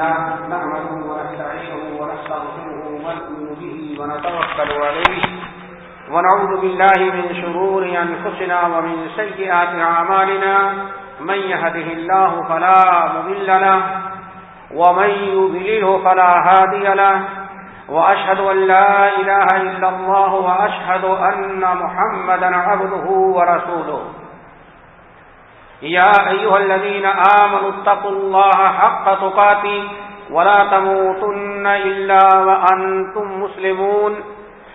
لله نعمله ونستعينه ونستغفره ونؤمن به ونتوكل عليه. ونعوذ بالله من شرور أنفسنا ومن سيئات أعمالنا. من يهده الله فلا مضل له ومن يضلله فلا هادي له. وأشهد أن لا إله إلا الله وأشهد أن محمدا عبده ورسوله. يا أيها الذين آمنوا اتقوا الله حق تقاتي ولا تموتن إلا وأنتم مسلمون.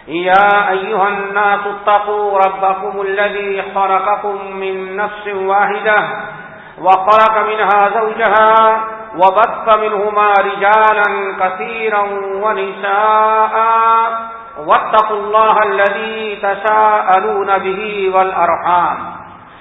يا أيها الناس اتقوا ربكم الذي خلقكم من نفس واحدة وخلق منها زوجها وبث منهما رجالا كثيرا ونساء واتقوا الله الذي تساءلون به والأرحام.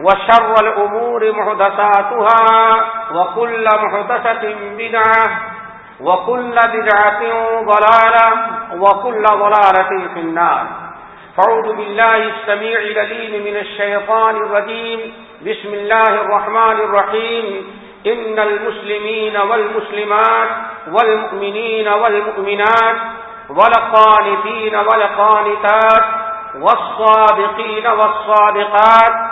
وشر الأمور محدثاتها وكل محدثة بدعة وكل بدعة ضلالة وكل ضلالة في النار. فعوذ بالله السميع لليم من الشيطان الرجيم. بسم الله الرحمن الرحيم. إن المسلمين والمسلمات والمؤمنين والمؤمنات ولقانتين ولقانتات والصادقين والصادقات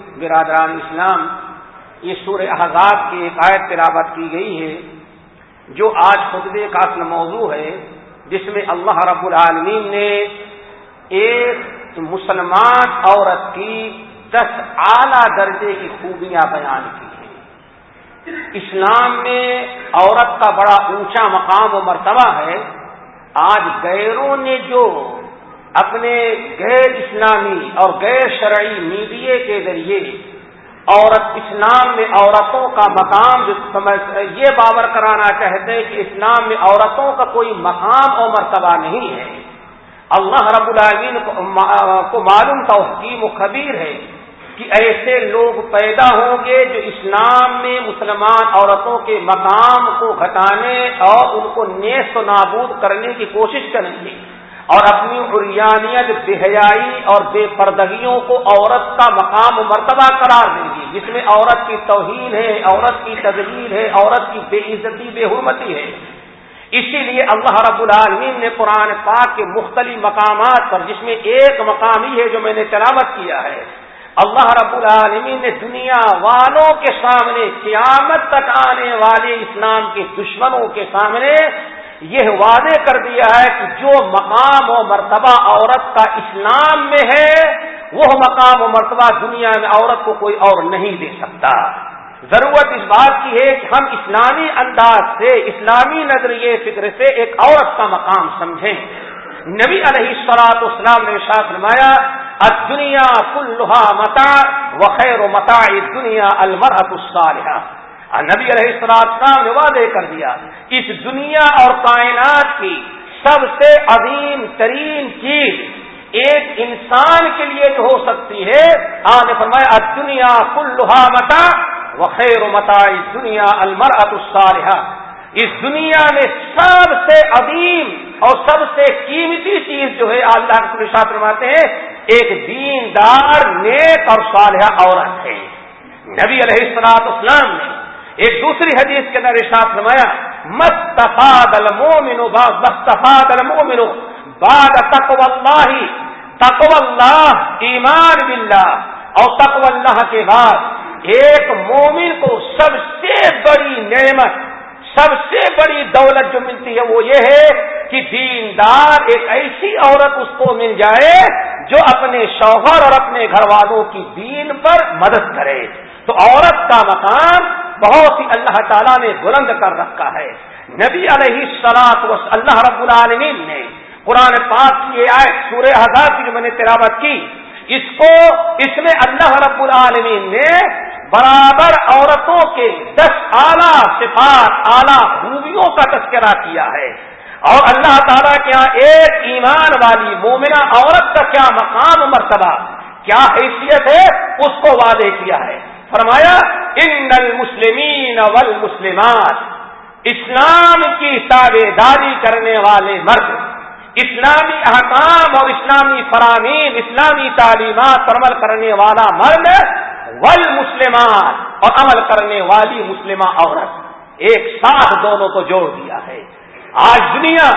برادران اسلام، یہ سورہ احزاب کی ایک آیت تلاوت کی گئی ہے، جو آج خطبے کا اصل موضوع ہے، جس میں اللہ رب العالمین نے ایک مسلمان عورت کی دس اعلی درجے کی خوبیاں بیان کی ہیں۔ اسلام میں عورت کا بڑا اونچا مقام و مرتبہ ہے، آج غیروں نے جو اپنے غیر اسلامی اور غیر شرعی میڈیا کے ذریعے عورت اسلام میں عورتوں کا مقام یہ باور کرانا چاہتے ہیں کہ اسلام میں عورتوں کا کوئی مقام اور مرتبہ نہیں ہے۔ اللہ رب العالمین کو معلوم تھا حکیم و خبیر ہے کہ ایسے لوگ پیدا ہوں گے جو اسلام میں مسلمان عورتوں کے مقام کو گھٹانے اور ان کو نیست و نابود کرنے کی کوشش کریں گے۔ اور اپنی عریانیت بے حیائی اور بے پردگیوں کو عورت کا مقام و مرتبہ قرار دیں گی، جس میں عورت کی توہین ہے، عورت کی تدبیر ہے، عورت کی بے عزتی، بے حرمتی ہے۔ اسی لیے اللہ رب العالمین نے قرآن پاک کے مختلف مقامات پر، جس میں ایک مقام ہی ہے جو میں نے تلاوت کیا ہے، اللہ رب العالمین نے دنیا والوں کے سامنے، قیامت تک آنے والے اسلام کے دشمنوں کے سامنے یہ واضح کر دیا ہے کہ جو مقام و مرتبہ عورت کا اسلام میں ہے، وہ مقام و مرتبہ دنیا میں عورت کو کوئی اور نہیں دے سکتا۔ ضرورت اس بات کی ہے کہ ہم اسلامی انداز سے، اسلامی نظریے فکر سے ایک عورت کا مقام سمجھیں۔ نبی علیہ السلاط اسلام نے شاخ فرمایا دنیا کلحا متا و خیر و متا دنیا المرحت الصالحہ۔ نبی علیہ السلام نے واضح کر دیا اس دنیا اور کائنات کی سب سے عظیم ترین چیز ایک انسان کے لیے جو ہو سکتی ہے۔ آج فرمایا دنیا کلحا متا و خیر و متا دنیا المر الصالحہ۔ اس دنیا میں سب سے عظیم اور سب سے قیمتی چیز جو ہے، اللہ کے ساتھ فرماتے ہیں، ایک دیندار، نیک اور صالحہ عورت ہے۔ نبی علیہ السلاط اسلام نے ایک دوسری حدیث کے اندر ارشاد فرمایا مستفاد المومن مستفاد المومن بعد تقوی اللہ تقوی اللہ ایمان باللہ اور تقوی اللہ کے بعد ایک مومن کو سب سے بڑی نعمت، سب سے بڑی دولت جو ملتی ہے وہ یہ ہے کہ دیندار ایک ایسی عورت اس کو مل جائے جو اپنے شوہر اور اپنے گھر والوں کی دین پر مدد کرے۔ تو عورت کا مقام بہت ہی اللہ تعالیٰ نے بلند کر رکھا ہے۔ نبی علیہ سلاط و اللہ رب العالمین نے قرآن پاک کی آئے سورہ ہزار کی جو میں نے تلاوت کی، اس کو اس میں اللہ رب العالمین نے برابر عورتوں کے دس اعلی صفات، اعلی خوبیوں کا تذکرہ کیا ہے۔ اور اللہ تعالیٰ کے یہاں ایک ایمان والی مومنہ عورت کا کیا مقام مرتبہ، کیا حیثیت ہے، اس کو وعدے کیا ہے۔ فرمایا، ان المسلمین والمسلمات اسلام کی تابے داری کرنے والے مرد، اسلامی احکام اور اسلامی فرامین اسلامی تعلیمات پر عمل کرنے والا مرد ول مسلمان اور عمل کرنے والی مسلمہ عورت۔ ایک ساتھ دونوں کو جوڑ دیا ہے۔ آج دنیا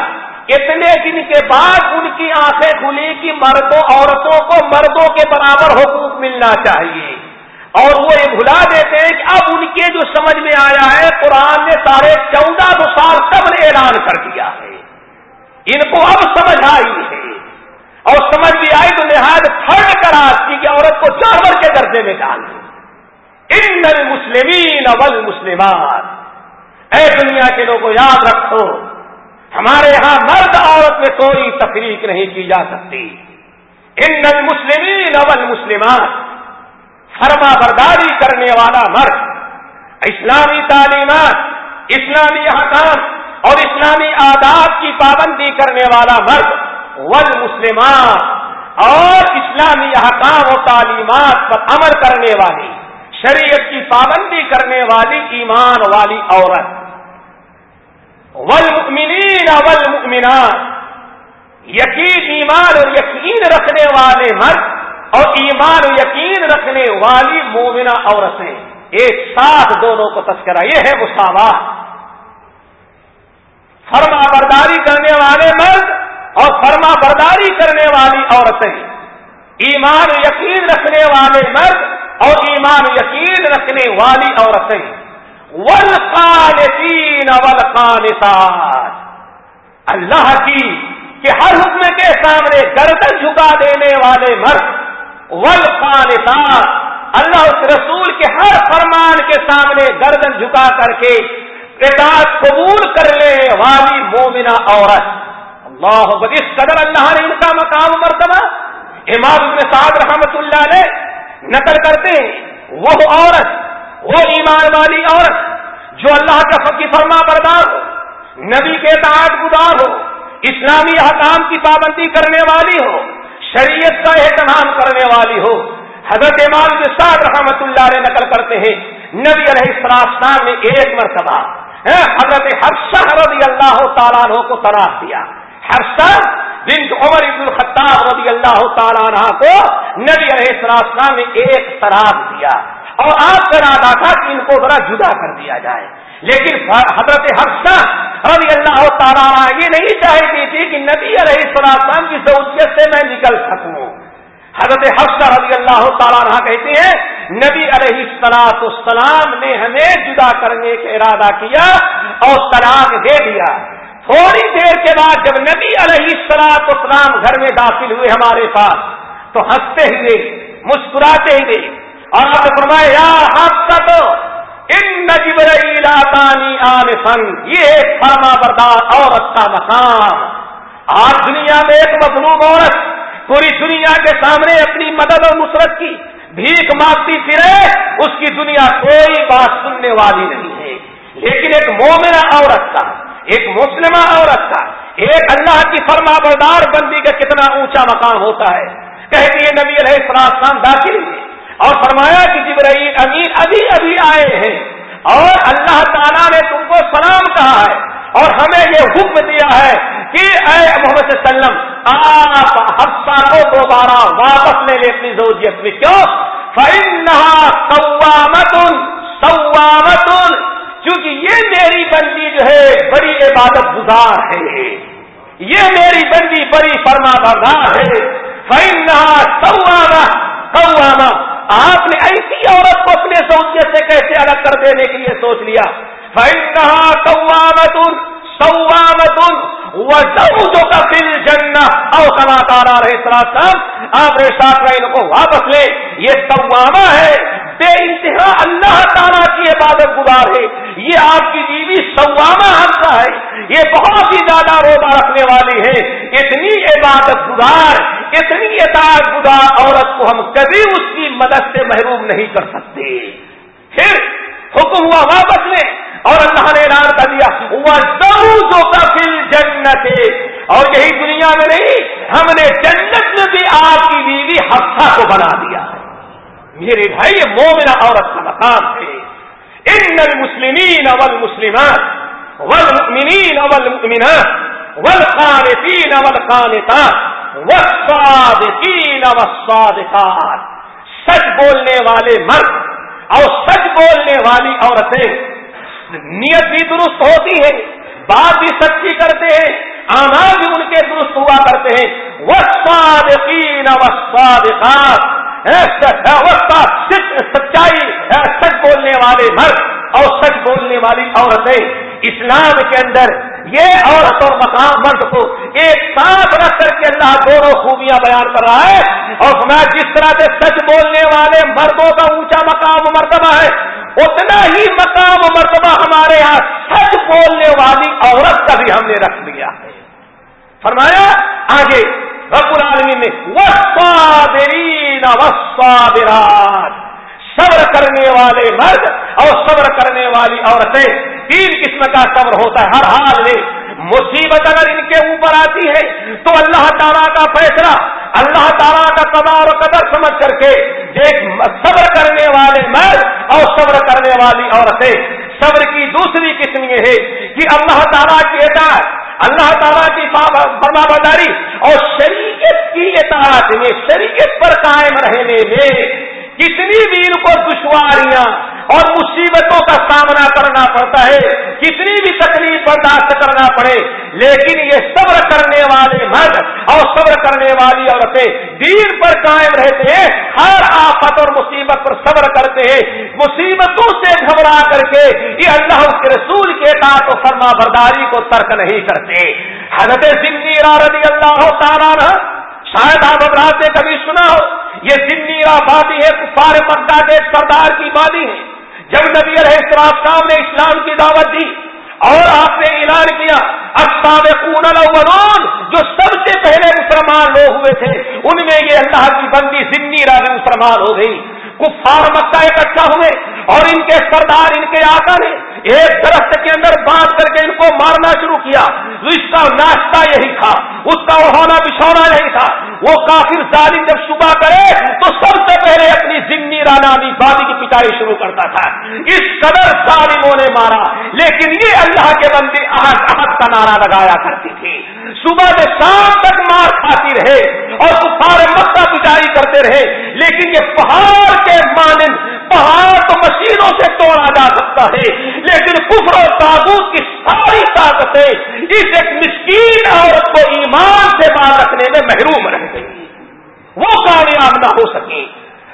اتنے دن کے بعد ان کی آنکھیں کھلی کہ مردوں، عورتوں کو مردوں کے برابر حقوق ملنا چاہیے۔ اور وہ یہ بھلا دیتے ہیں کہ اب ان کے جو سمجھ میں آیا ہے، قرآن نے ساڑھے چودہ دو سال تب نے اعلان کر دیا ہے۔ ان کو اب سمجھ آئی ہے۔ اور سمجھ بھی آئی تو نہایت تھرڈ کرا کی کہ عورت کو جانور کے درجے میں ڈال دیں ان نل مسلمین اول مسلمان اے دنیا کے لوگوں، یاد رکھو، ہمارے یہاں مرد عورت میں کوئی تفریق نہیں کی جا سکتی۔ ان نل مسلمین اول مسلمان فرما برداری کرنے والا مرد، اسلامی تعلیمات، اسلامی احکام اور اسلامی آداب کی پابندی کرنے والا مرد ول مسلمان اور اسلامی احکام و تعلیمات پر عمل کرنے والی، شریعت کی پابندی کرنے والی ایمان والی عورت۔ ولمنین ولمنان یقین، ایمان اور یقین رکھنے ایمان و یقین رکھنے والی مومنہ عورتیں، ایک ساتھ دونوں کو تذکرہ، یہ ہے مساوات۔ فرما برداری کرنے والے مرد اور فرما برداری کرنے والی عورتیں۔ ایمان یقین رکھنے والے مرد اور ایمان یقین رکھنے والی عورتیں۔ ول خالصین اللہ کی کہ ہر حکم کے سامنے گردن جھکا دینے والے مرد ول اللہ اس رسول کے ہر فرمان کے سامنے گردن جھکا کر کے اطاعت قبول کر لے، والی مومنہ عورت۔ اللہ اس قدر اللہ نے ان کا مقام مرتبہ امام ابن سعد رحمت اللہ نے نقل کرتے ہیں۔ وہ عورت، وہ ایمان والی عورت جو اللہ کا فقی فرما بردار ہو، نبی کے اطاعت گزار ہو، اسلامی حکام کی پابندی کرنے والی ہو۔ شریعت کا اہتمام کرنے والی ہو۔ حضرت امام سعد رحمت اللہ نے نقل کرتے ہیں، نبی علیہ السلام نے ایک مرتبہ ہاں، حضرت حفصہ رضی اللہ تعالیٰ عنہ کو تلاش دیا۔ حفصہ جن عمر ابن الخطاب رضی اللہ تعالیٰ عنہ کو نبی علیہ السلام نے ایک تراف دیا۔ اور آپ کا ارادہ تھا کہ ان کو ذرا جدا کر دیا جائے۔ لیکن حضرت حفصہ رضی اللہ تعالیٰ یہ نہیں چاہتی تھی کہ نبی علیہ السلام کی سہولیت سے میں نکل سکوں۔ حضرت حفصہ رضی اللہ تعالیٰ کہتے ہیں، نبی علیہ السلاط السلام نے ہمیں جدا کرنے کا ارادہ کیا اور طلاق دے دیا۔ تھوڑی دیر کے بعد جب نبی علیہ السلاط اسلام گھر میں داخل ہوئے ہمارے پاس، تو ہنستے ہوئے، مسکراتے ہوئے، اور آپ نے فرمایا حفصہ تو ان نجیب فرما بردار عورت کا مقام۔ آج دنیا میں ایک مظلوم عورت پوری دنیا کے سامنے اپنی مدد اور نصرت کی بھیک مانگتی پھرے، اس کی دنیا کوئی بات سننے والی نہیں ہے۔ لیکن ایک مومنہ عورت کا، ایک مسلمہ عورت کا، ایک اللہ کی فرما بردار بندی کا کتنا اونچا مقام ہوتا ہے۔ کہتے یہ نبی علیہ السلام، داخل ہوئے اور فرمایا کہ جبرائیل امین ابھی ابھی آئے ہیں اور اللہ تعالیٰ نے تم کو سلام کہا ہے اور ہمیں یہ حکم دیا ہے کہ اے محمد صلی اللہ علیہ وسلم، آپ ہفتہ کو دوبارہ واپس لے لے اپنی زوجیت میں۔ کیوں؟ سوامت سوامت کیونکہ یہ میری بندی جو ہے، بڑی عبادت گزار ہے۔ یہ میری بندی بڑی فرما بردار ہے۔ فائنہ سواما سواما آپ نے ایسی عورت کو اپنے سوچے سے کیسے الگ کر دینے کے لیے سوچ لیا؟ سوامت کا فل جننا او رہے آپ نے ساتھ ان کو واپس لے، یہ سواما ہے، بے انتہا اللہ تعالیٰ کی عبادت گزار ہے، یہ آپ کی بیوی سواما حصہ ہے، یہ بہت ہی زیادہ روزہ رکھنے والی ہے، اتنی عبادت گزار، اتنی اطاعت گزار، عورت کو ہم کبھی اس کی مدد سے محروم نہیں کر سکتے۔ پھر حکم ہوا واپس لیں اور اللہ نے اعلان کر دیا وہ جو کا فل جنت اور یہی دنیا میں نہیں، ہم نے جنت میں بھی آپ کی بیوی ہفتہ کو بنا دیا ہے۔ میرے بھائی، یہ مومنا عورت کا مقام ہے۔ ان المسلمین اول مسلمان ول مؤمنین اول مؤمنات والصادقین والصادقات۔ سچ بولنے والے مرد اور سچ بولنے والی عورتیں نیت بھی درست ہوتی ہے، بات بھی سچی کرتے ہیں آنا بھی ان کے درست ہوا کرتے ہیں۔ وہ صادقین وسادقات سچائی سچ بولنے والے مرد اور سچ بولنے والی عورتیں۔ اسلام کے اندر یہ عورت اور مقام مرد کو ایک ساتھ رکھ کر کے اللہ دونوں خوبیاں بیان کر رہا ہے اور میں جس طرح سے سچ بولنے والے مردوں کا اونچا مقام مرتبہ ہے، اتنا ہی مقام مرتبہ ہمارے یہاں سچ بولنے والی عورت کا بھی ہم نے رکھ لیا ہے۔ فرمایا، آگے، رب العالمین نے وسادرین وسادرات صبر کرنے والے مرد اور صبر کرنے والی عورتیں، تین قسم کا صبر ہوتا ہے۔ ہر حال میں مصیبت اگر ان کے اوپر آتی ہے، تو اللہ تعالیٰ کا فیصلہ، اللہ تعالیٰ کا قدار و قدر سمجھ کر کے ایک صبر کرنے والے مرد اور صبر کرنے والی عورتیں۔ صبر کی دوسری قسم یہ ہے کہ اللہ تعالیٰ کی اطاعت، اللہ تعالیٰ کی فرما بداری اور شریعت کی اطاعت میں، شریعت پر قائم رہنے میں کتنی بھی ان کو دشواریاں اور مصیبتوں کا سامنا کرنا پڑتا ہے، کتنی بھی تکلیف برداشت کرنا پڑے، لیکن یہ صبر کرنے والے مرد اور صبر کرنے والی عورتیں دین پر قائم رہتے ہیں، ہر آفت اور مصیبت پر صبر کرتے ہیں۔ مصیبتوں سے گھبرا کر کے یہ اللہ اس کے رسول کے ساتھ فرما برداری کو ترک نہیں کرتے۔ حضرت سندی رضی اللہ تعالیٰ شاید آپ ابراج نے کبھی سنا ہو، یہ سندی آبادی ہے کفار مکہ کے سردار کی بادی ہے۔ جب نبی علیہ السلام نے اسلام کی دعوت دی اور آپ نے اعلان کیا اکثاب الاولون، جو سب سے پہلے مسلمان لوگ ہوئے تھے، ان میں یہ اللہ کی بندی ضمنی راج مسلمان ہو گئی۔ کفار مکہ اکٹھا ہوئے اور ان کے سردار ان کے آقا نے ایک درخت کے اندر باندھ کر کے ان کو مارنا شروع کیا۔ اس کا ناشتہ یہی تھا۔ اس کا ہونا بچھونا یہی تھا۔ وہ کافر ظالم جب صبح کرے تو سب سے پہلے اپنی ضمنی رانا بادی کی پٹائی شروع کرتا تھا۔ اس قدر ظالموں نے مارا۔ لیکن یہ اللہ کے بندے احد احد کا نعرہ لگایا کرتی تھی۔ صبح سے شام تک مار کھاتی رہے اور سارے مکہ پٹائی کرتے رہے، لیکن یہ پہاڑ کے مانند، پہاڑ تو مشینوں سے توڑا جا سکتا ہے، لیکن کفر و تابوت کی ساری طاقتیں اس ایک مسکین عورت کو ایمان سے مار رکھنے میں محروم رہ گئی۔ وہ کامیاب نہ ہو سکی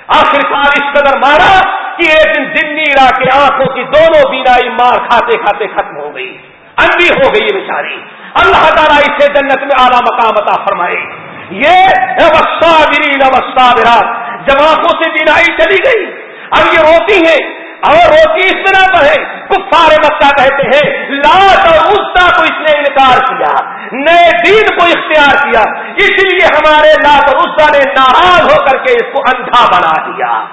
آخرکار اس قدر مارا کہ ایک دن ضمنی کے آنکھوں کی دونوں بینائی مار کھاتے کھاتے ختم ہو گئی۔ اندھی ہو گئی بیچاری۔ اللہ تعالیٰ اسے جنت میں اعلیٰ مقام عطا فرمائے۔ یہ وسطہ جب آنکھوں سے بینائی چلی گئی۔ اب یہ روتی ہے اور روٹی اس طرح پر ہے کفار مکہ کہتے ہیں لات اور استا کو اس نے انکار کیا۔ نئے دین کو اختیار کیا۔ اس لیے ہمارے لات اور استا نے ناراض ہو کر کے اس کو اندھا بنا دیا۔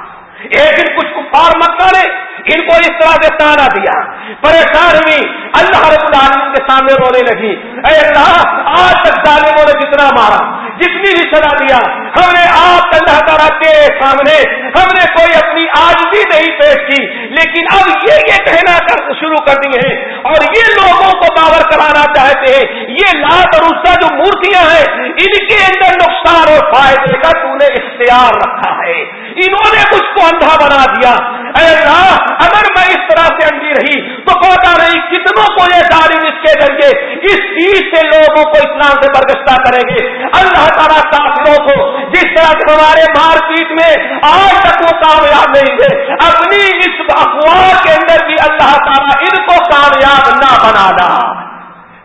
ایک دن کچھ کفار مکہ نے ان کو اس طرح سے تانا دیا۔ پریشان ہوئی۔ اللہ رب العالمین کے سامنے رونے لگی۔ اے اللہ، آج تک ظالموں نے جتنا مارا، جتنی بھی سزا دیا۔ ہم نے آپ اللہ تعالیٰ کے سامنے، ہم نے کوئی اپنی آج بھی نہیں پیش کی۔ لیکن اب یہ یہ کہنا کر شروع کر دی ہے اور یہ لوگوں کو باور کرانا چاہتے ہیں۔ یہ لات اور اس کا جو مورتیاں ہیں، ان کے اندر نقصان اور فائدے کا تو نے اختیار رکھا ہے۔ انہوں نے مجھ کو اندھا بنا دیا۔ اے اللہ، اگر میں اس طرح سے انجی رہی تو پتا نہیں کتنوں کو یہ تعلیم اس کے ذریعے اس چیز سے لوگوں کو اسلام سے برگشتہ کریں گے اللہ تعالیٰ کافروں کو جس طرح سے ہمارے مار پیٹ میں آج تک وہ کامیاب نہیں ہوئے اپنی اس افواہ کے اندر بھی اللہ تعالیٰ ان کو کامیاب نہ بنانا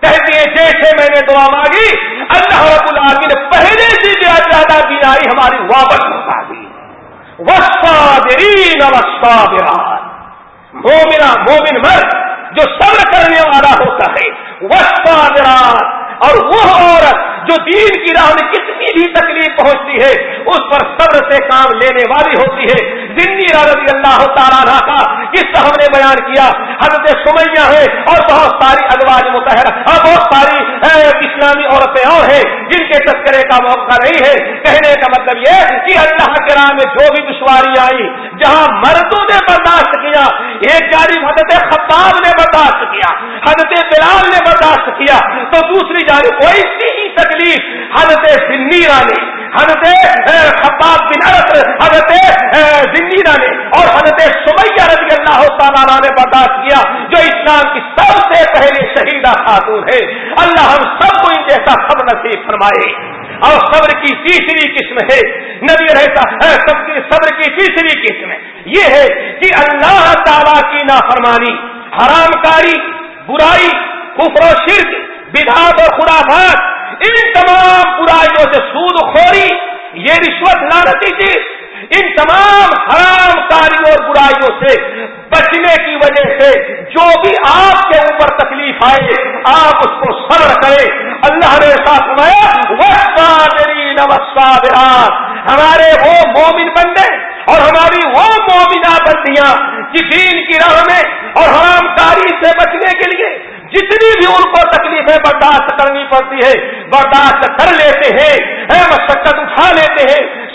کہتی ہے جیسے میں نے دعا مانگی، اللہ رب العالمین نے پہلے سے زیادہ بیماری ہماری واپس ہوتا دی۔ وسطین مومنا مومن مرد جو صبر کرنے والا ہوتا ہے وسطان اور وہ عورت جو دین کی راہ میں کتنی بھی تکلیف پہنچتی ہے، اس پر صبر سے کام لینے والی ہوتی ہے۔ رضی اللہ تعالیٰ کا قصہ ہم نے بیان کیا۔ حضرت سمیہ ہے اور بہت ساری ادواج متحر اور بہت ساری اسلامی عورتیں اور ہیں جن کے تذکرے کا موقع نہیں ہے۔ کہنے کا مطلب یہ کہ اللہ کے راہ میں جو بھی دشواری آئی جہاں مردوں نے برداشت کیا، ایک جانب حضرت خطاب نے برداشت کیا، حضرت بلال نے برداشت کیا، تو دوسری جانب کوئی تکلیف حضرت سنیرا نے حضرت خطاب بن حضرت زنیرا نے اور حضرت سمیہ رضی اللہ تعالیٰ نے برداشت کیا، جو اسلام کی سب سے پہلے شہیدہ خاتون ہے۔ اللہ ہم سب کو ان جیسا سب نصیب فرمائے۔ اور صبر کی تیسری قسم ہے۔ نبی رہتا صبر کی تیسری قسم یہ ہے کہ اللہ تعالی کی نافرمانی، حرام کاری، برائی، کفر و شرک بدھات اور خرافات ان تمام برائیوں سے سود خوری یہ رشوت لانتی چیز ان تمام حرام کاریوں اور برائیوں سے بچنے کی وجہ سے جو بھی آپ کے اوپر تکلیف آئے، آپ اس کو صبر کریں۔ اللہ نے ساتھ میں ہمارے وہ مومن بندے اور ہماری وہ مومنہ بندیاں کہ دین کی راہ میں اور حرام کاری سے بچنے کے لیے جتنی بھی ان کو تکلیفیں برداشت کرنی پڑتی ہے برداشت کر لیتے ہیں مشقت اٹھا لیتے ہیں۔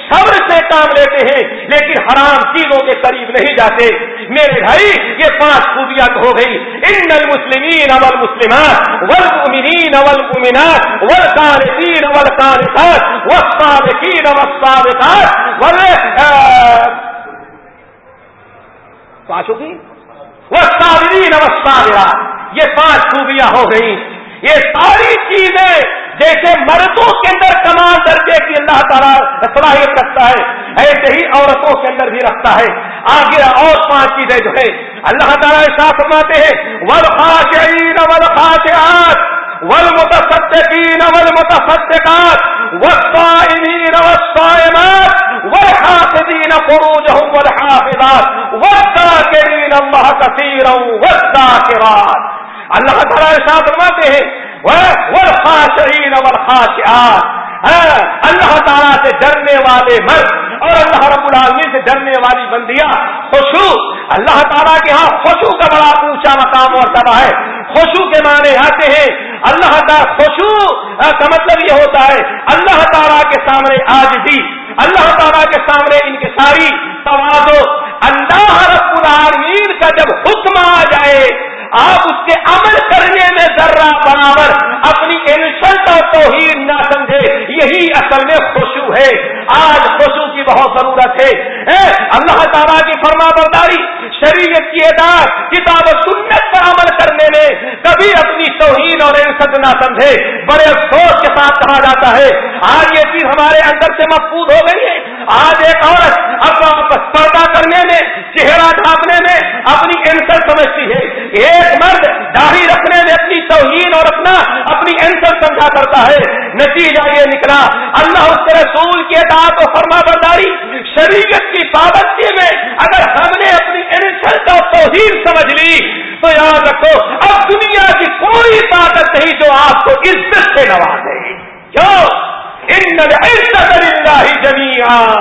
کام لیتے ہیں، لیکن حرام چیزوں کے قریب نہیں جاتے۔ میرے بھائی، یہ پانچ خوبیاں ہو گئی۔ ان المسلمین اول مسلمات ولمین اول ممینات ول قانتین اول قانتات وسطین وسطات ول وسطین وسطات یہ پانچ خوبیاں ہو گئی یہ ساری چیزیں جیسے مردوں کے اندر کمال درجے کی اللہ تعالیٰ صلاحیت رکھتا ہے، ایسے ہی عورتوں کے اندر بھی رکھتا ہے۔ آگے اور پانچ چیزیں جو ہے اللہ تعالیٰ ایسا فرماتے ہیں ول خاشعین ول خاشعات والمتصدقين والمتصدقات والصائمين والصائمات والحافظين فروجهم والحافظات والذاكرين الله كثيرا والذاكرات. اللہ تعالیٰ ارشاد فرماتے ہیں والخاشعين والخاشعات. ہاں، اللہ تعالیٰ سے ڈرنے والے مرد اور اللہ رب العالمین سے ڈرنے والی بندیاں خوشو اللہ تعالیٰ کے ہاں خوشو کا بڑا اونچا مقام اور سب ہے۔ خوشو کے معنی آتے ہیں، اللہ تعالیٰ خوشو ہاں، کا مطلب یہ ہوتا ہے، اللہ تعالیٰ کے سامنے آج بھی اللہ تعالیٰ کے سامنے ان کے ساری توازو۔ اللہ رب العالمین کا جب حکم آ جائے، آپ اس کے عمل کرنے میں ذرہ برابر اپنی انسلٹ اور توہین نہ سمجھے یہی اصل میں خوشو ہے۔ آج خوشو کی بہت ضرورت ہے۔ اللہ تعالیٰ کی فرما برداری شریعت کی اعداد، کتاب و سنت پر عمل کرنے میں کبھی اپنی توہین اور انسٹ نہ سمجھے۔ بڑے افسوس کے ساتھ کہا جاتا ہے، آج یہ چیز ہمارے اندر سے محفوظ ہو گئی ہے۔ آج ایک عورت اپنا پردہ کرنے میں، چہرہ ڈھانپنے میں اپنی انسٹ سمجھتی ہے۔ ایک مرد داڑھی رکھنے میں اپنی توہین اور اپنا، اپنی انسر سمجھا کرتا ہے۔ نتیجہ یہ نکلا، اللہ اس کے رسول کی اطاعت و فرما برداری، شریعت کی پابندی میں اگر ہم نے اپنی انسلٹ اور سمجھ لی، تو یاد رکھو، اب دنیا کی کوئی طاقت نہیں جو آپ کو عزت سے نوازے۔ کیوں؟ ان عزت اللہ جمیا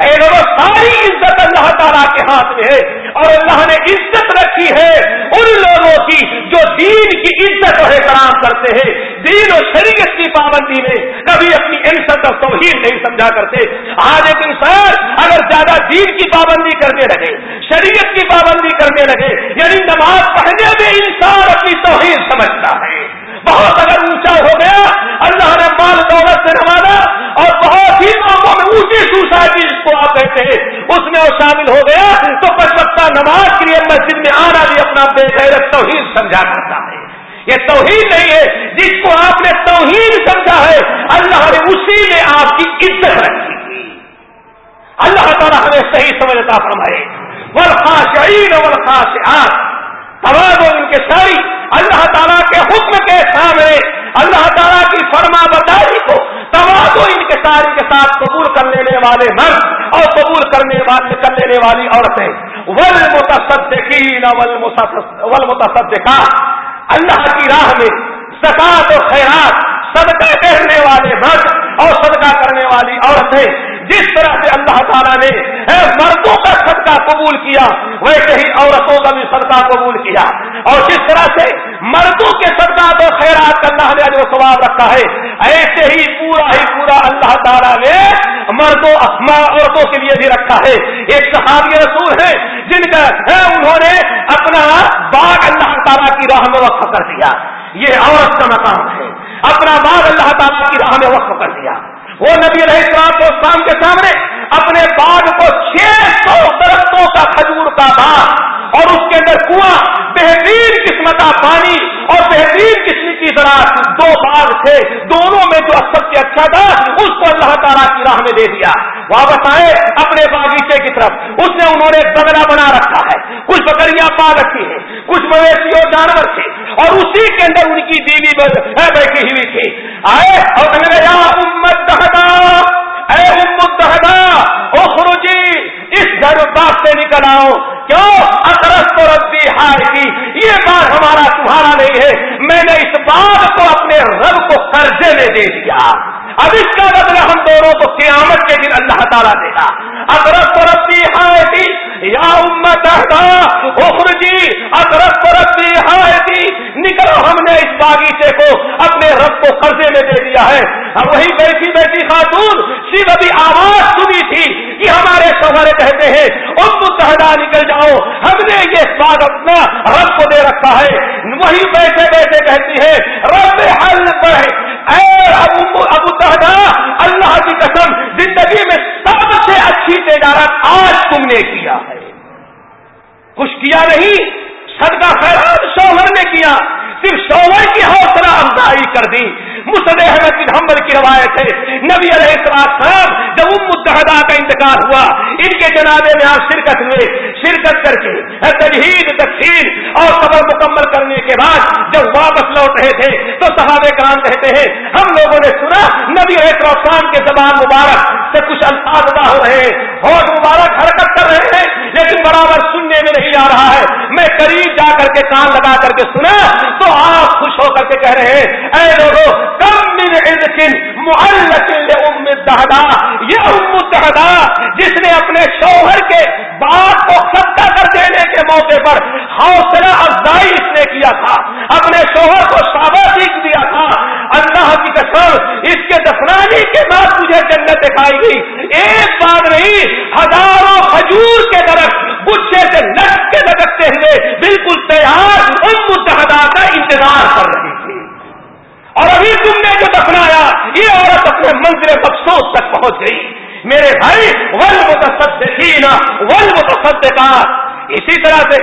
اے ساری عزت اللہ تعالیٰ کے ہاتھ میں ہے اور اللہ نے عزت رکھی ہے ان لوگوں کی جو دین کی عزت اور احترام کرتے ہیں۔ دین اور شریعت کی پابندی میں کبھی اپنی انسط اور توہین نہیں سمجھا کرتے۔ آج ایک انسان اگر زیادہ دین کی پابندی کرنے لگے، شریعت کی پابندی کرنے لگے یعنی نماز پڑھنے میں انسان اپنی توہین سمجھتا ہے۔ بہت اگر اونچا ہو گیا شامل اس میں وہ شامل ہو گیا تو پچپتا نماز کے لیے مسجد میں آنا بھی اپنا بے غیرت توحید سمجھا کرتا ہے۔ یہ توحید نہیں ہے، جس کو آپ نے توحید سمجھا ہے، اللہ نے اسی میں آپ کی عزت رکھی تھی اللہ تعالیٰ ہمیں صحیح سمجھتا فرمائے۔ ورخاش عید ورخاش آگ تمام ان کے ساری اللہ تعالیٰ کے حکم کے سامنے اللہ تعالیٰ کی فرما برداری کو تمام ان کے ساری کے ساتھ قبول کر لینے والے مرد اور قبول کرنے والے کر لینے والی عورتیں۔ ول متصدقین ول متصدقہ اللہ کی راہ میں سکاط و خیرات صدقہ کہنے والے مرد اور صدقہ کرنے والی عورتیں۔ جس طرح سے اللہ تعالیٰ نے مردوں کا صدقہ قبول کیا، ویسے ہی عورتوں کا بھی صدقہ قبول کیا۔ اور جس طرح سے مردوں کے صدقہ تو خیرات اللہ نے ثواب رکھا ہے۔ ایسے ہی پورا ہی پورا اللہ تعالیٰ نے مردوں عورتوں کے لیے بھی رکھا ہے۔ ایک صحابی رسول ہے جن کا انہوں نے اپنا باغ اللہ تعالیٰ کی راہ میں وقف کر دیا۔ یہ عورت کا مقام ہے۔ اپنا باغ اللہ تعالیٰ کی راہ میں وقف کر دیا۔ وہ نبی رہے اسلام کو اسلام کے سامنے اپنے باغ کو چھ سو درختوں کا کھجور کا باغ اور اس کے اندر کنواں، بہترین قسم کا پانی اور بہترین قسم کی زراعت دو باغ تھے، دونوں میں جو سب سے اچھا تھا، اس کو اللہ تعالیٰ کی راہ میں دے دیا۔ واپس آئے اپنے باغیچے کی طرف۔ اس نے انہوں نے بگڑا بنا رکھا ہے۔ کچھ بکریاں پا رکھی ہیں، کچھ مویشی اور جانور تھے۔ اور اسی کے اندر ان کی بیوی بیٹھی ہوئی تھی۔ آئے اور امت اے امت اخرجی اس گھر باغ سے نکل آؤ۔ کیوں؟ اکرس کو ربی ہار کی۔ یہ بات ہمارا تمہارا نہیں ہے۔ میں نے اس بات کو اپنے رب کو قرضے میں دے دیا۔ اب اس کا بدلہ ہم دونوں کو قیامت کے دن اللہ تعالیٰ دے گا اکرس کو ربی ہائے یا امت جی اکرس کو ربی ہائے نکلو باغیچے کو اپنے رب کو قرضے میں دے دیا ہے۔ اب وہی بیٹھی بیٹھی خاتون صرف ابھی آواز سنی تھی کہ ہمارے شوہر کہتے ہیں، ام متحدہ نکل جاؤ۔ ہم نے یہ باغ اپنا رب کو دے رکھا ہے۔ وہی بیٹھے بیٹھے کہتی ہے، رب حل بڑھے اے ابو ابو تہدا اللہ کی قسم، زندگی میں سب سے اچھی تجارت آج تم نے کیا ہے۔ کچھ کیا نہیں، صدقہ خیرات شوہر نے کیا۔ صرف شوہر کی حوصلہ افزائی کر دی۔ مسد احمد بن حمبل کی روایت ہے، نبی علیہ السلام جب ام متحدہ کا انتقال ہوا، ان کے جنازے میں آپ شرکت ہوئے۔ شرکت کر کے تجہید تقسیم اور قبر مکمل کرنے کے بعد جب واپس لوٹ رہے تھے، تو صحابہ کام کہتے ہیں، ہم لوگوں نے سنا، نبی علیہ السلام کے زبان مبارک سے کچھ الفاظ ادا ہو رہے ہیں۔ ہوش مبارک حرکت کر رہے ہیں، لیکن برابر سننے میں نہیں آ رہا ہے۔ میں قریب جا کر کے کان لگا کر کے سنا، تو تو آپ خوش ہو کر کے کہہ رہے ہیں، اے لوگوں کم من عزق معلق لأم الدہدا یہ ام الدہدا جس نے اپنے شوہر کے بات کو خطہ کر دینے کے موقع پر حوصلہ افزائی اس نے کیا تھا، اپنے شوہر کو شاباشی دیا تھا۔ اللہ کی قسم، اس کے دفنانی کے بعد مجھے جنت دکھائی گئی۔ ایک بات نہیں، ہزاروں کھجور کے درخت گچھے سے لٹ کے لٹکتے ہوئے بالکل تیار ام متحدہ کا انتظار کر رہی تھی اور ابھی تم نے جو دفنایا، یہ عورت اپنے منظر مخصوص تک پہنچ گئی۔ میرے بھائی ول متصدقین ول متصدقات اسی طرح سے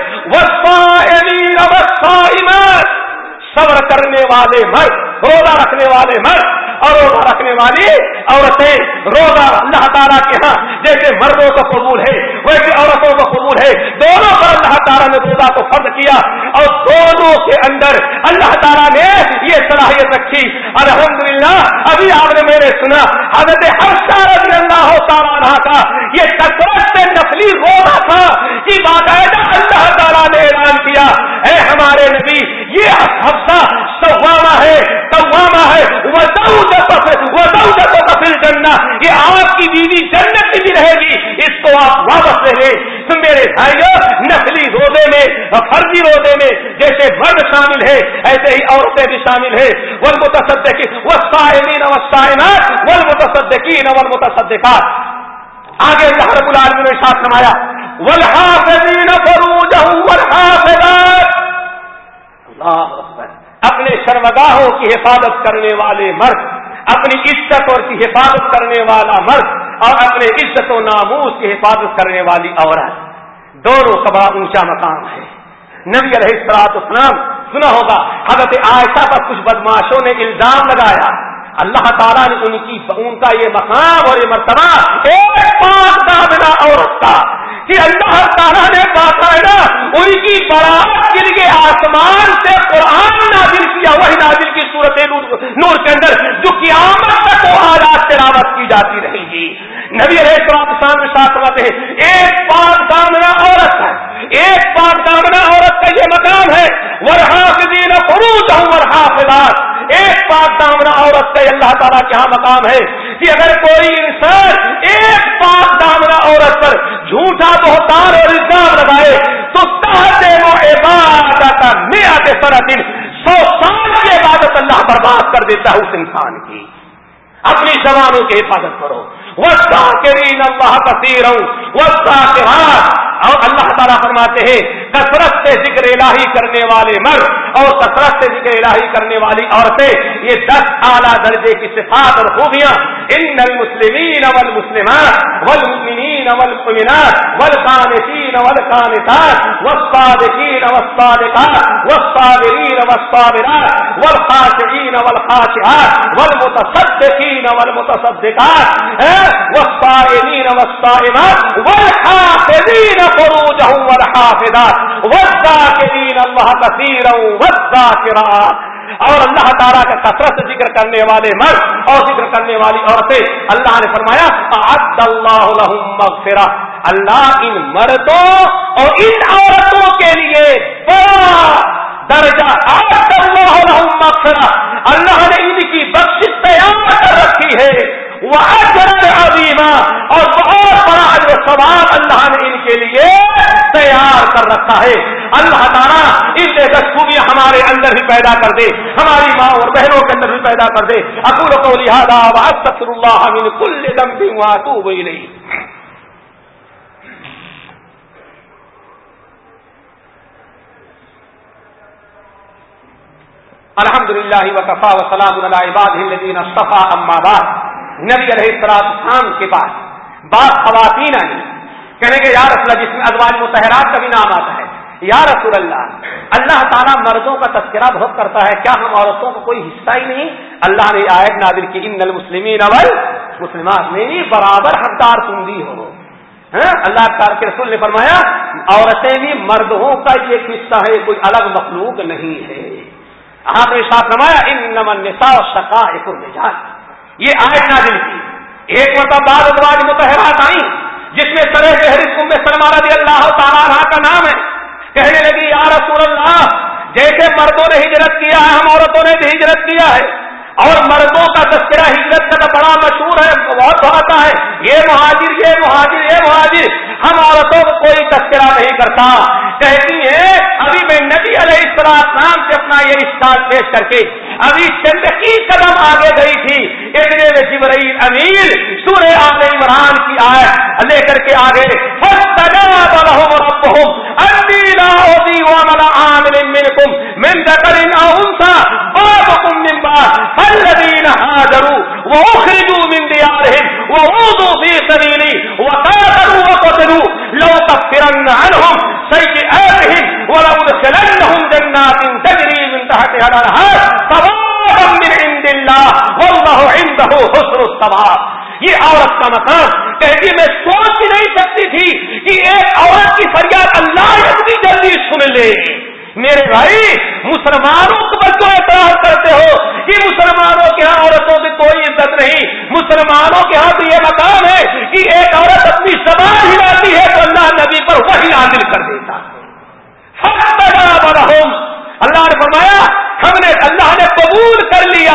صبر کرنے والے مرد روزہ رکھنے والے مرد اور روزہ رکھنے والی عورتیں روزہ اللہ تعالیٰ کے ہاں جیسے مردوں کو قبول ہے، ویسے عورتوں کو قبول ہے۔ دونوں پر اللہ تعالیٰ نے روزہ کو فرض کیا اور دونوں کے اندر اللہ تعالیٰ نے یہ صلاحیت رکھی۔ الحمدللہ، ابھی آپ نے میں نے سنا، حضرت ہر رضی اللہ تعالیٰ کا یہ کثرت سے نسلی روزہ تھا۔ کہ باقاعدہ اللہ تعالیٰ نے اعلان کیا، اے ہمارے نبی یہ حفصہ سواما ہے سواما ہے۔ پھر یہ آپ کی بیوی جنت کی بھی رہے گی۔ اس کو آپ واپس لے لیں۔ میرے بھائیوں نسلی روزے میں، فرضی روزے میں جیسے مرد شامل ہے ایسے ہی عورتیں بھی شامل ہے ول متصدقین وسائمین وسائمات ول متصدقین ول متصدقات آگے اللہ رب العالمین نے ساتھ نمایا والحافظین فروجہم والحافظات۔ اللہ اپنے شرمگاہوں کی حفاظت کرنے والے مرد، اپنی عزت اور کی حفاظت کرنے والا مرد اور اپنے عزت و ناموس کی حفاظت کرنے والی عورت۔ دونوں کا بڑا اونچا مقام ہے۔ نبی علیہ السلاط اسلام سنا ہوگا، حضرت عائشہ پر کچھ بدماشوں نے الزام لگایا۔ اللہ تعالیٰ نے ان کی، ان کا یہ مقام اور یہ مرتبہ ایک پانچ دامنا عورت کا۔ کہ اللہ تعالیٰ نے باقاعدہ ان کی برات کے لیے آسمان سے قرآن نازل کیا وہی نازل کی صورت نور کے اندر، جو قیامت تک وہ آزاد تلاوت کی جاتی رہے گی۔ نبی علیہ شام ساتھ ہیں، ایک پاک دامنا عورت ہے، ایک پاک دامنا عورت کا یہ مقام ہے ورحا دین فروج ہوں ورحا ایک پاک دامنا عورت کا اللہ تعالیٰ کیا ہاں مقام ہے کہ اگر کوئی انسان ایک پاک دامنا عورت پر جھوٹا بہتار اور الزام لگائے، تو وہ عبادت میں سر دن سو سال کی عبادت اللہ برباد کر دیتا ہے اس انسان کی۔ اپنی زبانوں کی حفاظت کرو۔ وہ کے اللہ کثیر وسا کے اور اللہ تعالیٰ فرماتے ہیں، کثرت سے ذکر الہی کرنے والے مرد اور کثرت سے ذکر الہی کرنے والی عورتیں، یہ دس اعلیٰ درجے کی صفات اور خوبیاں ان المسلمین والمسلمات والمؤمنین والمؤمنات والقانتین والقانتات والصادقین والصادقات والصابرین والصابرات والخاشعین والخاشعات والمتصدقین والمتصدقات والصائمین والصائمات والحافظین فروجهم والحافظات. والذاكرين الله كثيرا والذاكرات. اور اللہ تعالیٰ کا کثرت ذکر کرنے والے مرد اور ذکر کرنے والی عورتیں، اللہ نے فرمایا عد اللہ لهم مغفرہ اللہ ان مردوں اور ان عورتوں کے لیے بڑا درجہ عد اللہ لهم مغفرہ اللہ نے ان کی بخش تیار کر رکھی ہے. وہ اجر عظیمہ اور بہت بڑا اجر سوال کے لیے تیار کر رکھا ہے۔ اللہ تعالیٰ ان دس خوبیاں ہمارے اندر بھی پیدا کر دے، ہماری ماں اور بہنوں کے اندر بھی پیدا کر دے۔ اکول کو لہٰذا استغفر اللہ کل دم بھی واتوب الحمد للہ وقفا وسلام عباد الدین صفا اما بعد۔ نبی علیہ السلام کے پاس بعض خواتین آئی کہنے کے یا رسول اللہ، جس میں ازواج متحرات کا بھی نام آتا ہے. یا رسول اللہ اللہ تعالیٰ مردوں کا تذکرہ بہت کرتا ہے، کیا ہم عورتوں کو کوئی حصہ ہی نہیں؟ اللہ نے آیت نادر کی، ان المسلمین اول مسلمات نہیں برابر حقدار تم بھی ہو۔ ہاں؟ اللہ تعالیٰ کے رسول نے فرمایا، عورتیں بھی مردوں کا ایک حصہ ہے کوئی الگ مخلوق نہیں ہے۔ آپ نے ساتھ نمایا ان نمن نسا شکا ایک یہ آیت نازل کی۔ ایک مرتبہ بعض ادواج متحرات آئی جس میں سرے فہرست میں سلمان رضی اللہ تعالیٰ کا نام ہے، کہنے لگی، یا رسول اللہ، جیسے مردوں نے ہجرت کیا ہے، ہم عورتوں نے بھی ہجرت کیا ہے۔ اور مردوں کا تذکرہ ہجرت کا بڑا مشہور ہے، بہت آتا ہے۔ یہ مہاجر یہ مہاجر یہ مہاجر، ہم عورتوں کو کوئی تذکرہ نہیں کرتا۔ کہتی ہے ابھی میں نبی علیہ السلام نام سے اپنا یہ اسٹار پیش کر کے ابھی چند کی قدم آگے گئی تھی۔ اتنے میں جبرائیل امیر سورہ آل عمران کی آئے لے کر کے آگے من ذكر من ديارهم ووضوا في سبيلي وقاتلوا وقتلوا لو كفرن عنهم سيئاتهم ولو دخلنهم جنات تجري من تحتها الانهار ثوابا من عند الله والله عنده حسن الثواب۔ یہ عورت کا مقام کہتی میں سوچ ہی نہیں سکتی تھی کہ ایک عورت کی فریاد اللہ اتنی جلدی سن لے۔ میرے بھائی، مسلمانوں پر کیوں اعتراض کرتے ہو کہ مسلمانوں کے ہاں عورتوں کی کوئی عزت نہیں، مسلمانوں کے ہاں تو یہ مقام ہے کہ ایک عورت اپنی زبان ہلاتی ہے تو اللہ نبی پر وہی نازل کر دیتا ہے۔ اللہ نے فرمایا، ہم نے اللہ نے قبول کر لیا۔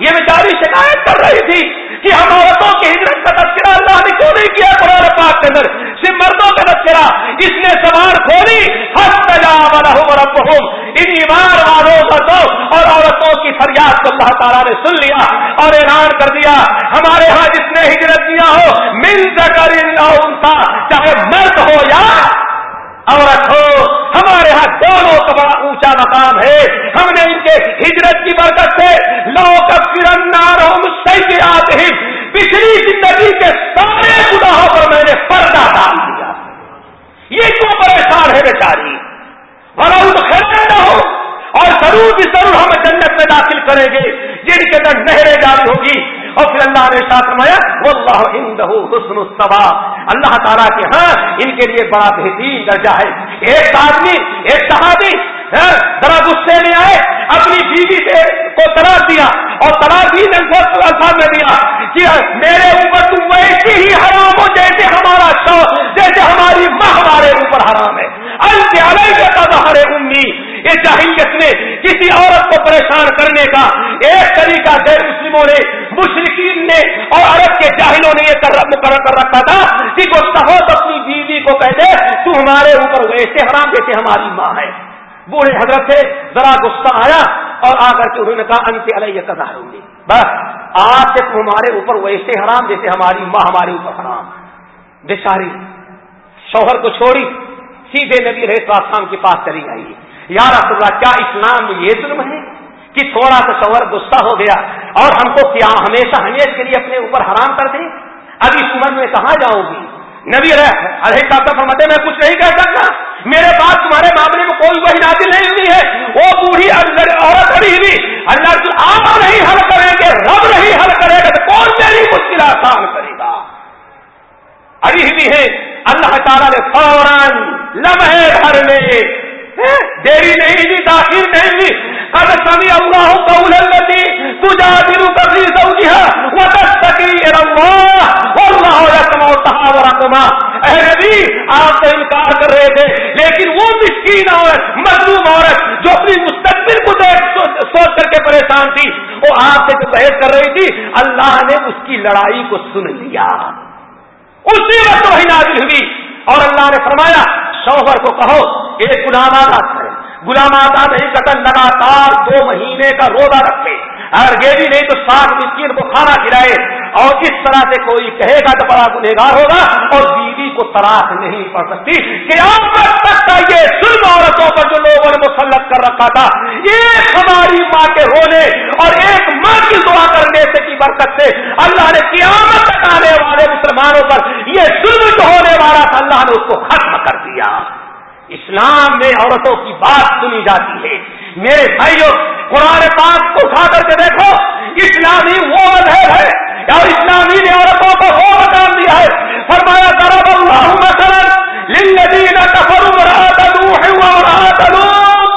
یہ بیچاری شکایت کر رہی تھی کہ ہم عورتوں کی ہجرت کا تذکرہ اللہ نے کیوں نہیں کیا قرآن پاک کے اندر؟ صرف مردوں کا تذکرہ۔ اس نے سوار کھولی ہر ان ایمان والوں مردوں اور عورتوں کی فریاد کو اللہ تعالیٰ نے سن لیا اور اعلان کر دیا۔ ہمارے ہاں جس نے ہجرت کیا ہو مل کر ان کا چاہے مرد ہو یا عورت ہو ہمارے ہاں دونوں کا بڑا اونچا مقام ہے۔ ہم نے ان کے ہجرت کی برکت سے لو کا فرنار صحیح آتے ہی۔ پچھلی زندگی کے سارے گناہوں پر میں نے پردہ ڈال دیا۔ یہ کیوں پریشان ہے بیچاری؟ بڑا خیر نہ ہو کریں گے۔ جن کے اندر نہریں جاری ہوگی۔ اور پھر اللہ نے ساتھ رمایا وہ اللہ حسن الصبا اللہ تعالیٰ کے ہاں ان کے لیے بڑا بہترین درجہ ہے۔ ایک آدمی، ایک صحابی ہاں، ذرا غصے میں آئے، اپنی بیوی سے کو تلاش دیا اور تلاش بھی الفاظ میں دیا کہ میرے اوپر تم ویسے ہی حرام ہو جیسے ہمارا شوق جیسے ہماری ماں ہمارے اوپر حرام ہے۔ ہر امی۔ یہ جاہلیت میں کسی عورت کو پریشان کرنے کا ایک طریقہ غیر مسلموں نے مشرقین نے اور عرب کے جاہلوں نے یہ مقرر کر رکھا تھا کہ جو سہوت اپنی بیوی کو کہہ دے، تو ہمارے اوپر ویسے حرام جیسے ہماری ماں ہے۔ بوڑھے حضرت سے ذرا غصہ آیا اور آ کر کے انہوں نے کہا، انت علیہ قدار ہوں گی بس، آج سے تم ہمارے اوپر ویسے حرام جیسے ہماری ماں ہمارے اوپر حرام۔ بےچاری شوہر کو چھوڑی، سیدھے نبی رہے تو کے پاس چلی آئی یا رسول اللہ، کیا اسلام میں یہ ظلم ہے کہ تھوڑا سا شوہر غصہ ہو گیا اور ہم کو کیا ہمیشہ ہمیش کے لیے اپنے اوپر حرام کر دیں؟ اب اس عمر میں کہاں جاؤ گی؟ نبی ارے کا فرماتے، میں کچھ نہیں کہہ سکتا۔ میرے پاس تمہارے معاملے میں کوئی وہی نازل نہیں ہوئی ہے۔ وہ بوڑھی عورت کھڑی ہوئی، اللہ آپ نہیں حل کریں گے، رب نہیں حل کرے گا، تو کون میری مشکل آسان کرے گا؟ ابھی بھی ہے۔ اللہ تعالیٰ نے فوراً لمحے بھر میں دیری نہیں دی، تاخیر نہیں دی۔ قد سمی اللہ قول الذی تجادل فی زوجها وتشتكي الى الله والله يسمع تحاوركما۔ اے نبی، آپ تو انکار کر رہے تھے، لیکن وہ مسکین عورت، مظلوم عورت جو اپنی مستقبل کو دیکھ، سوچ کر کے پریشان تھی، وہ آپ سے جو بحث کر رہی تھی، اللہ نے اس کی لڑائی کو سن لیا۔ اسی وقت وہی نازل ہوئی۔ اور اللہ نے فرمایا، شوہر کو کہو ایک غلام آزاد کرے۔ غلام آزاد نہیں، قتل لگاتار دو مہینے کا روزہ رکھے۔ اگر گیری نہیں تو سات مسکین کو کھانا کھلائے۔ اور اس طرح سے کوئی کہے گا تو بڑا گنہگار ہوگا اور بیوی کو تراش نہیں پڑ سکتی۔ کہ آپ تک کا یہ ظلم عورتوں پر جو لوگوں نے مسلط کر رکھا تھا، ایک ہماری ماں کے ہونے اور ایک ماں کی دعا کرنے سے کی برکت سے اللہ نے قیامت تک آنے والے مسلمانوں پر یہ ظلم جو ہونے والا تھا، اللہ نے اس کو ختم کر دیا۔ اسلام میں عورتوں کی بات سنی جاتی ہے۔ میرے بھائیوں قرآن پاک کو اٹھا کر کے دیکھو، اسلامی وہ مذہب ہے اور اسلامی نے عورتوں کو وہ مقام دیا ہے۔ فرمایا، ضرب اللہ مثلا للذین کفروا امرأة نوح وامرأة لوط۔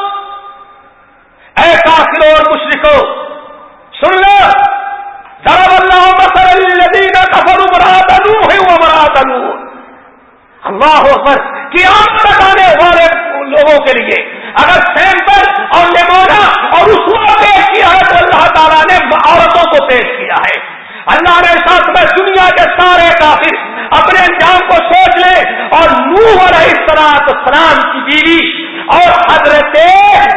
اے کافروں اور مشرکوں، سن لو۔ ضرب اللہ مثلا للذین کفروا امرأة نوح وامرأة لوط۔ اللہ اکبر، قیامت تک آنے والے لوگوں کے لیے اگر سیمپل اور اللہ نے ساتھ میں دنیا کے سارے کافر اپنے انجام کو سوچ لے اور نوح علیہ السلام سلام کی بیوی اور حضرت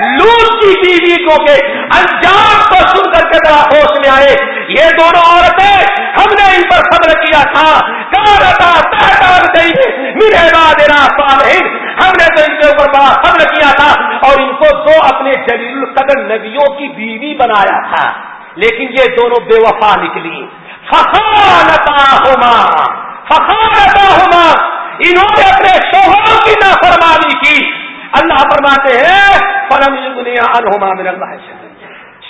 لوٹ کی بیوی کو کے انجام کو سن کر کے ذرا ہوش میں آئے۔ یہ دونوں عورتیں ہم نے ان پر صبر کیا تھا۔ میرے دینا ہم نے تو ان کے اوپر بڑا صبر کیا تھا اور ان کو دو اپنے جلیل القدر نبیوں کی بیوی بنایا تھا۔ لیکن یہ دونوں بے وفا نکلی۔ فخانتا ہوما فخانتا ہوما انہوں نے اپنے شوہروں کی نافرمانی کی۔ اللہ فرماتے ہیں فرم دنیا انہما من اللہ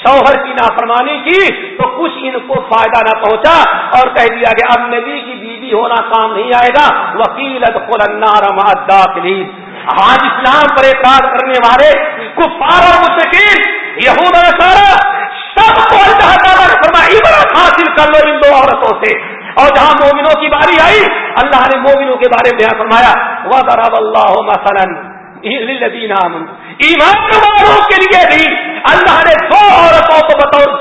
شوہر کی نافرمانی کی تو کچھ ان کو فائدہ نہ پہنچا اور کہہ دیا کہ اب نبی کی بیوی ہونا کام نہیں آئے گا۔ وکیل النار داخلی آج اسلام پر اعتراض کرنے والے کفار اور مشکل یہود سارا سب کو اللہ تعالیٰ نے فرمایا، عبرت حاصل کر لو ان دو عورتوں سے۔ اور جہاں مومنوں کی باری آئی، اللہ نے مومنوں کے بارے میں فرمایا وہ ضرب اللہ مثلاً ایمان والوں کے لیے بھی اللہ نے دو عورتوں کو بطور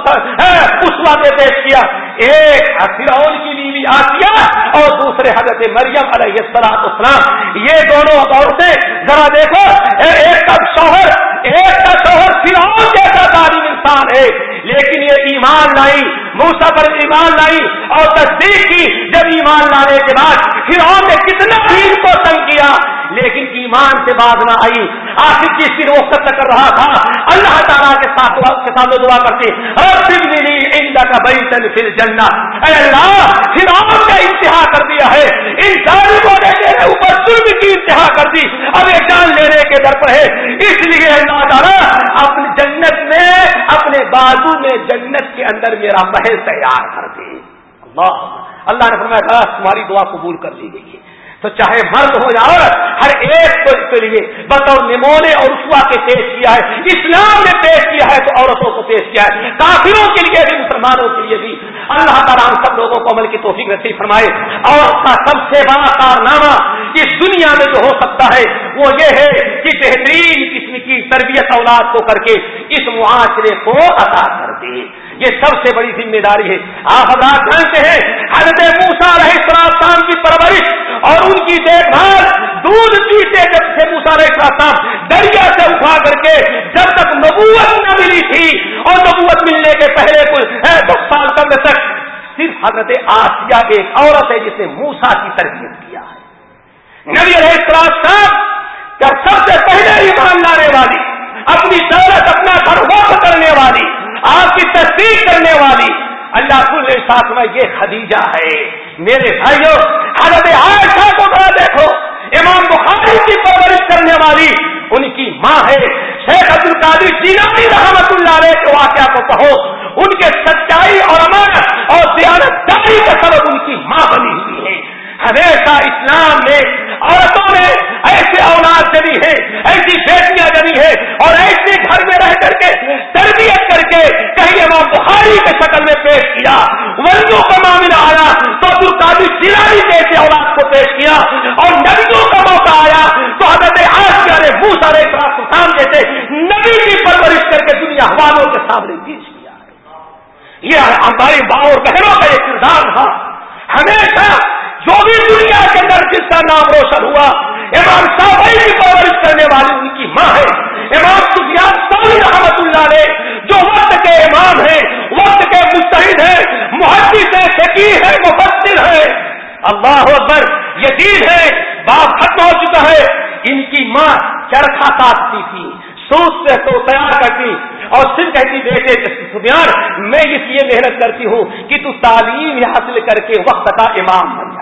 اس واقع پیش کیا۔ ایک فرعون کی بیوی آسیہ اور دوسرے حضرت مریم علیہ السلام اسلام یہ دونوں عورتیں، ذرا دیکھو، ایک کا شوہر، ایک کا شوہر فرعون جیسا تعلیم انسان ہے۔ لیکن یہ ایمان لائی موسا پر ایمان لائی اور تصدیق کی، جب ایمان لانے کے بعد فرعون نے کتنا بھی ان کو تنگ کیا لیکن ایمان سے بات نہ آئی۔ آخر کس کی روک کر رہا تھا، اللہ تعالیٰ کے ساتھ کے سامنے دعا کرتی کا بڑی تن پھر جننا اے اللہ پھر آپ کا انتہا کر دیا ہے۔ ان ساری نے میرے اوپر ظلم کی انتہا کر دی۔ اب یہ جان لے بچنے کے در پر ہے۔ اس لیے اللہ تعالیٰ اپنی جنت میں، اپنے بازو میں جنت کے اندر میرا محل تیار کر دے اللہ اللہ نے فرمایا تمہاری دعا قبول کر لی گئی ہے۔ تو چاہے مرد ہو یا عورت، ہر ایک کو اس کے لیے بطور نمونے اور رسوا کے پیش کیا ہے۔ اسلام نے پیش کیا ہے تو عورتوں کو پیش کیا ہے۔ کافروں کے لیے بھی، مسلمانوں کے لیے بھی۔ اللہ تعالیٰ ہم سب لوگوں کو عمل کی توفیق نصیب فرمائے۔ اور اس کا سب سے بڑا کارنامہ اس دنیا میں جو ہو سکتا ہے، وہ یہ ہے کہ بہترین قسم کی تربیت اولاد کو کر کے اس معاشرے کو ادا کر دے۔ یہ سب سے بڑی ذمہ داری ہے۔ آپ حضرات جانتے ہیں، حضرت موسا رہے السلام کی پرورش اور ان کی دیکھ بھال، دودھ پیتے جب سے موسا رہے السلام دریا سے اٹھا کر کے جب تک نبوت نہ ملی تھی اور نبوت ملنے کے پہلے کچھ دس سال قبل تک، صرف حضرت آسیہ ایک عورت ہے جس نے موسا کی تربیت کیا ہے۔ نبی رہے السلام جب سب سے پہلے ایمان لانے والی، اپنی دولت، اپنا گھر وقت کرنے والی آپ کی تصدیق کرنے والی اللہ کل ساتھ میں یہ خدیجہ ہے۔ میرے بھائیوں، حضرت عائشہ کو بڑا دیکھو۔ امام بخاری کی پرورش کرنے والی ان کی ماں ہے۔ شیخ عبد القادر جیلانی رحمت اللہ علیہ کے واقعہ کو کہو۔ ان کے سچائی اور امانت اور دیانت داری کا سبب ان کی ماں بنی ہوئی ہے۔ ہمیشہ اسلام میں عورتوں نے ایسے اولاد جنی ہے، ایسی بیٹیاں جنی ہے اور ایسے گھر میں رہ کر کے تربیت کر کے کہیں امام بخاری کے شکل میں پیش کیا، ولیوں کا معاملہ آیا تو عبد القادر سلانی جیسے اولاد کو پیش کیا اور نبیوں کا موقع آیا تو حضرت آج پیارے منہ سارے سلطان جیسے نبی کی پرورش کر کے دنیا والوں کے سامنے پیش کیا۔ ہے یہ ہماری ماں اور بہنوں کا یہ کردار تھا۔ ہمیشہ جو بھی دنیا کے اندر جس کا نام روشن ہوا، امام صاحب کی پرورش کرنے والی ان کی ماں ہے۔ امام سفیان سوری رحمت اللہ نے جو وقت کے امام ہیں، وقت کے مستحد ہیں، محدث ہے شکیر ہے مفسر ہے اللہ اکبر یقین ہے باپ ختم ہو چکا ہے۔ ان کی ماں چرخا کاٹتی تھی سوچ سے تو تیار کرتی۔ اور پھر کہتی، بیٹے سفیان، میں اس لیے محنت کرتی ہوں کہ تو تعلیم حاصل کر کے وقت کا امام بن جائے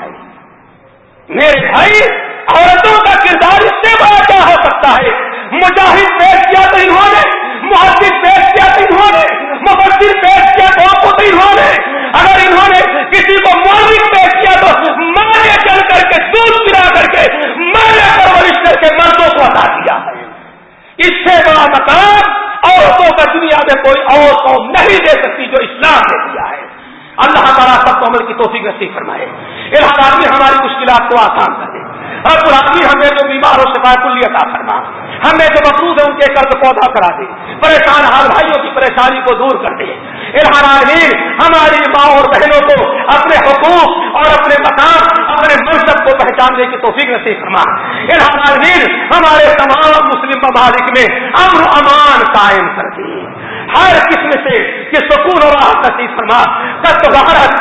میرے بھائی، عورتوں کا کردار اس سے بڑا کیا ہو سکتا ہے؟ مجاہد پیش کیا تو انہوں نے، محدث پیش کیا تو انہوں نے، مفسر پیش کیا تو انہوں نے۔ اگر انہوں نے کسی کو مولوی پیش کیا تو مارے چل کر کے دودھ گرا کر کے، مارے پرورش کر کے مردوں کو ہٹا دیا ہے۔ اس سے بڑا مقام عورتوں کا دنیا میں کوئی اور قوم نہیں دے سکتی جو اسلام نے دیا ہے۔ اللہ تعالیٰ سب کو عمل کی توفیق نصیب فرمائے۔ الحال آدمی ہماری مشکلات کو آسان کر دے اور آدمی ہمیں جو بیمار ہو سکا کلی عطا فرما۔ ہمیں جو مقروض ہے ان کے قرض پودا کرا دے۔ پریشان حال بھائیوں کی پریشانی کو دور کر دے۔ الحال ہماری ماں اور بہنوں کو اپنے حقوق اور اپنے مقام، اپنے منصب کو پہچاننے کی توفیق نصیب فرما۔ الحال ہمارے تمام مسلم ممالک میں امن امان قائم کر دی ہر قسم سے یہ سکون اور راحت نصیب فرما۔ تب تتو بھارت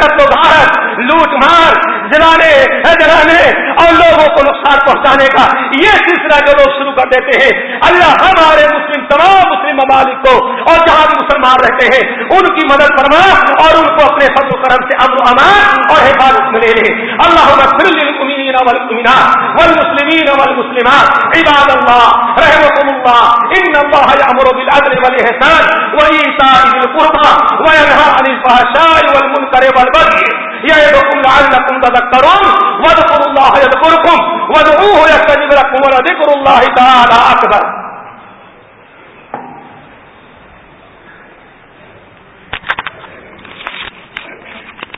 تتو بھارت لوٹ مار جلانے جلانے اور لوگوں کو نقصان پہنچانے کا یہ سلسلہ جو لوگ شروع کر دیتے ہیں، اللہ ہمارے مسلم تمام مسلم ممالک کو، اور جہاں بھی مسلمان رہتے ہیں، ان کی مدد فرما اور ان کو اپنے فضل و کرم سے امن و امان اور حفاظت میں لے لے۔ اللہ للمؤمنين والمؤمنات والمسلمين والمسلمات. عباد الله رحمكم الله ان الله يأمر بالعدل والإحسان وإيتاء ذي القربى وينهى عن الفحشاء والمنكر والبغي يعظكم لعلكم تذكرون تذکرون وذکر اللہ یذکرکم وادعوه یستجب لکم وذکر اللہ تعالی اکبر